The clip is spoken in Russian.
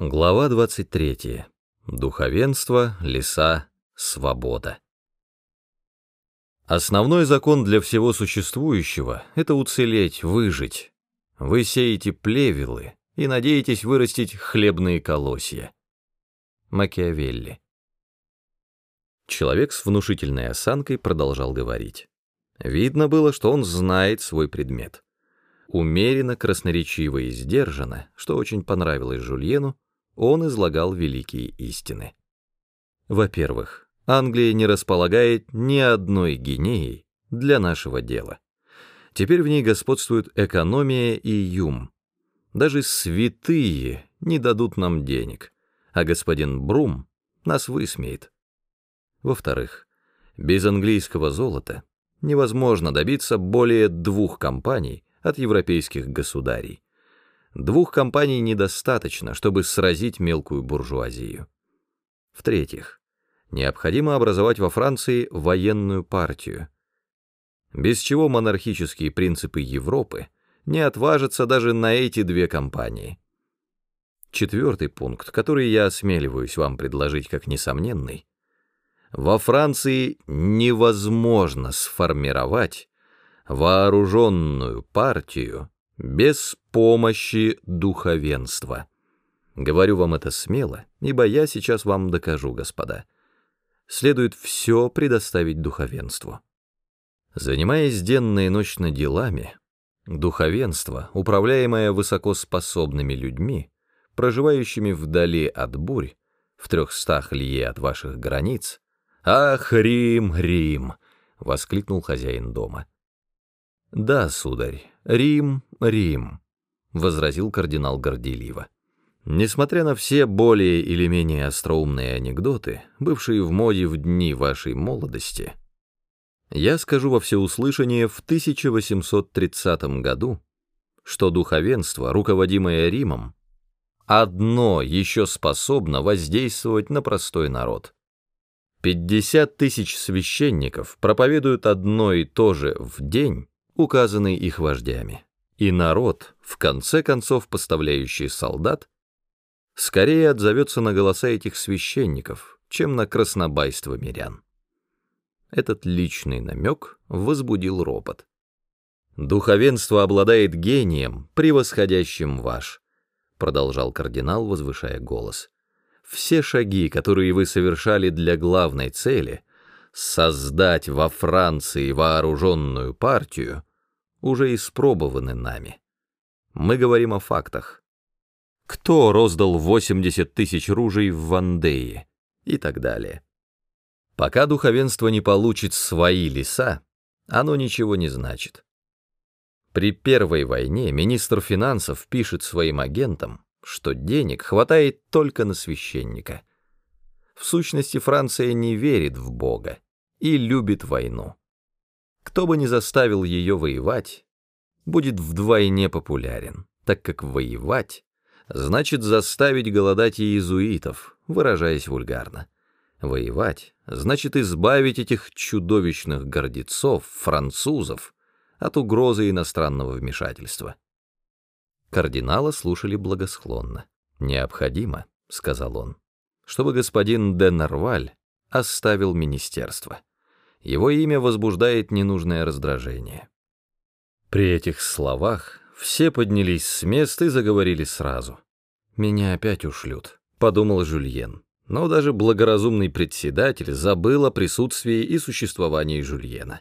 Глава 23. Духовенство, леса, свобода. Основной закон для всего существующего — это уцелеть, выжить. Вы сеете плевелы и надеетесь вырастить хлебные колосья. Макиавелли. Человек с внушительной осанкой продолжал говорить. Видно было, что он знает свой предмет. Умеренно, красноречиво и сдержанно, что очень понравилось Жульену, он излагал великие истины. Во-первых, Англия не располагает ни одной гинеей для нашего дела. Теперь в ней господствуют экономия и юм. Даже святые не дадут нам денег, а господин Брум нас высмеет. Во-вторых, без английского золота невозможно добиться более двух компаний от европейских государей. Двух компаний недостаточно, чтобы сразить мелкую буржуазию. В-третьих, необходимо образовать во Франции военную партию, без чего монархические принципы Европы не отважатся даже на эти две компании. Четвертый пункт, который я осмеливаюсь вам предложить как несомненный, во Франции невозможно сформировать вооруженную партию без помощи духовенства. Говорю вам это смело, ибо я сейчас вам докажу, господа. Следует все предоставить духовенству. Занимаясь денно и ночно делами, духовенство, управляемое высокоспособными людьми, проживающими вдали от бурь, в трехстах лье от ваших границ, «Ах, Рим, Рим!» — воскликнул хозяин дома. «Да, сударь, Рим, Рим», — возразил кардинал горделиво. Несмотря на все более или менее остроумные анекдоты, бывшие в моде в дни вашей молодости, я скажу во всеуслышание в 1830 году, что духовенство, руководимое Римом, одно еще способно воздействовать на простой народ. 50 тысяч священников проповедуют одно и то же в день, указанный их вождями. И народ, в конце концов поставляющий солдат, скорее отзовется на голоса этих священников, чем на краснобайство мирян. Этот личный намек возбудил ропот. «Духовенство обладает гением, превосходящим ваш», продолжал кардинал, возвышая голос. «Все шаги, которые вы совершали для главной цели — создать во Франции вооруженную партию — уже испробованы нами. Мы говорим о фактах. Кто роздал 80 тысяч ружей в Вандее и так далее. Пока духовенство не получит свои леса, оно ничего не значит. При первой войне министр финансов пишет своим агентам, что денег хватает только на священника. В сущности, Франция не верит в Бога и любит войну. Кто бы ни заставил ее воевать, будет вдвойне популярен, так как воевать значит заставить голодать иезуитов, выражаясь вульгарно. Воевать значит избавить этих чудовищных гордецов, французов, от угрозы иностранного вмешательства. Кардинала слушали благосклонно. «Необходимо», — сказал он, — «чтобы господин де Нарваль оставил министерство» его имя возбуждает ненужное раздражение. При этих словах все поднялись с места и заговорили сразу. «Меня опять ушлют», — подумал Жюльен. Но даже благоразумный председатель забыл о присутствии и существовании Жюльена.